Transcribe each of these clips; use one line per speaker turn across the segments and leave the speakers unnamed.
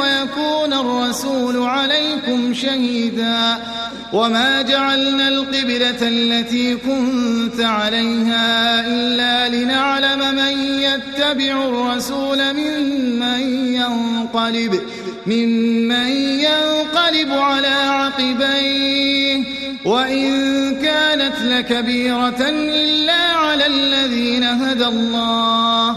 ويكون الرسول عليكم شهيدا. وما جعلنا القبلة التي كنت عليها إلا لنعلم من يتبع الرسول ممن ينقلب ممن ينقلب على عقبيه. وإن كانت لكبيرة إلا على الذين هدى الله.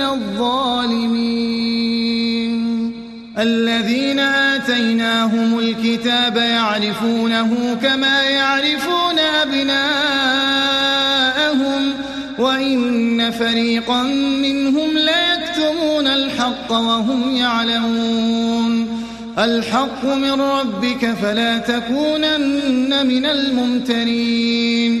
لمن الظالمين. الذين آتيناهم الكتاب يعرفونه كما يعرفون أبناءهم وإن فريقا منهم ليكتمون الحق وهم يعلمون. الحق من ربك فلا تكونن من الممترين.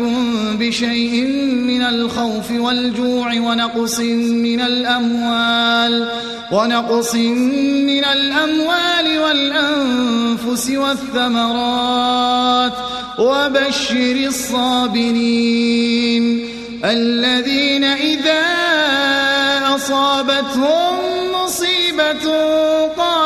ولنبلونكم بشيء من الخوف والجوع ونقص من الأموال ونقص من الأموال والأنفس والثمرات. وبشر الصابرين الذين إذا أصابتهم مصيبة قالوا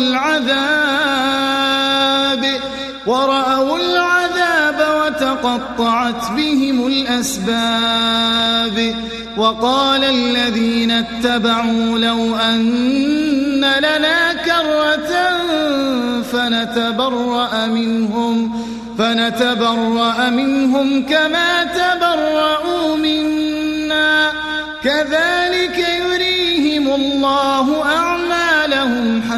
العذاب ورأوا العذاب وتقطعت بهم الأسباب وقال الذين اتبعوا لو أن لنا كرة فنتبرأ منهم فنتبرأ منهم كما تبرأوا منا. كذلك يريهم الله أعمالهم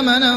ثمنا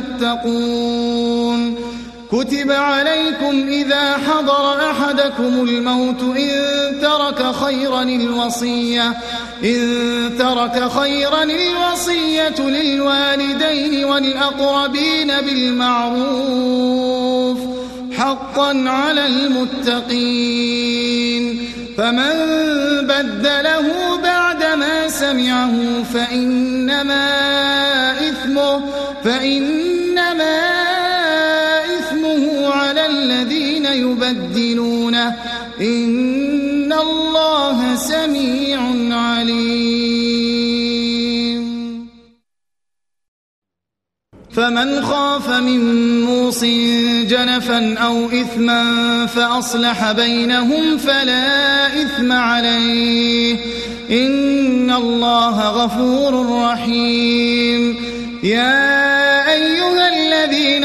تتقون كتب عليكم إذا حضر أحدكم الموت إن ترك خيرا الوصية. إن ترك خيرا الوصية للوالدين والأقربين بالمعروف. حقا على المتقين. فمن بدله بعدما سمعه فإنما إثمه فإنما إن الله سميع عليم. فمن خاف من موص جنفا أو إثما فأصلح بينهم فلا إثم عليه. إن الله غفور رحيم. يا أيها الذين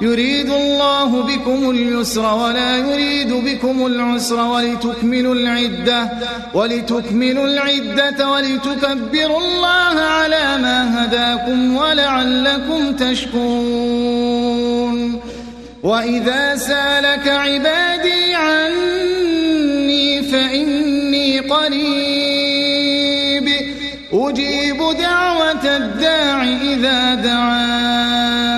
يريد الله بكم اليسر ولا يريد بكم العسر ولتكملوا العدة ولتكملوا العدة ولتكبروا الله على ما هداكم ولعلكم تشكرون. وإذا سألك عبادي عني فإني قريب. أجيب دعوة الداع إذا دعان.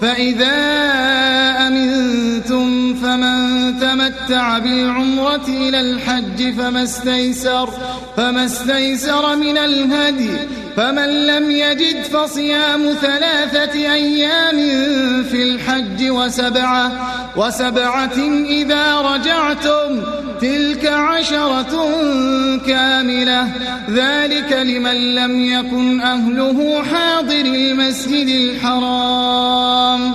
فإذا أمنتم فمن تمتع بالعمرة إلى الحج فما استيسر, فما استيسر من الهدي فمن لم يجد فصيام ثلاثة أيام في الحج وسبعة, وسبعة إذا رجعتم تلك عشرة كاملة. ذلك لمن لم يكن أهله حاضر المسجد الحرام.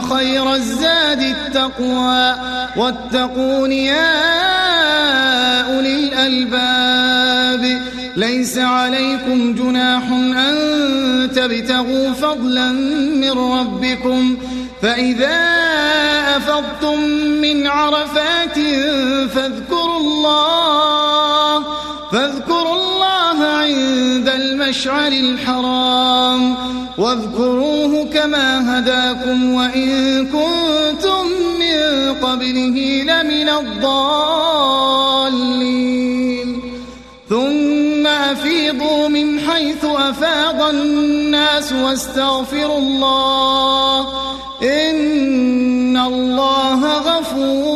خير الزاد التقوى واتقون يا أولي الألباب. ليس عليكم جناح أن تبتغوا فضلا من ربكم. فإذا أفضتم من عرفات فاذكروا الله فاذكروا الله عند المشعر الحرام. واذكروه كما هداكم وإن كنتم من قبله لمن الضالين. ثم أفيضوا من حيث أفاض الناس واستغفروا الله. إن الله غفور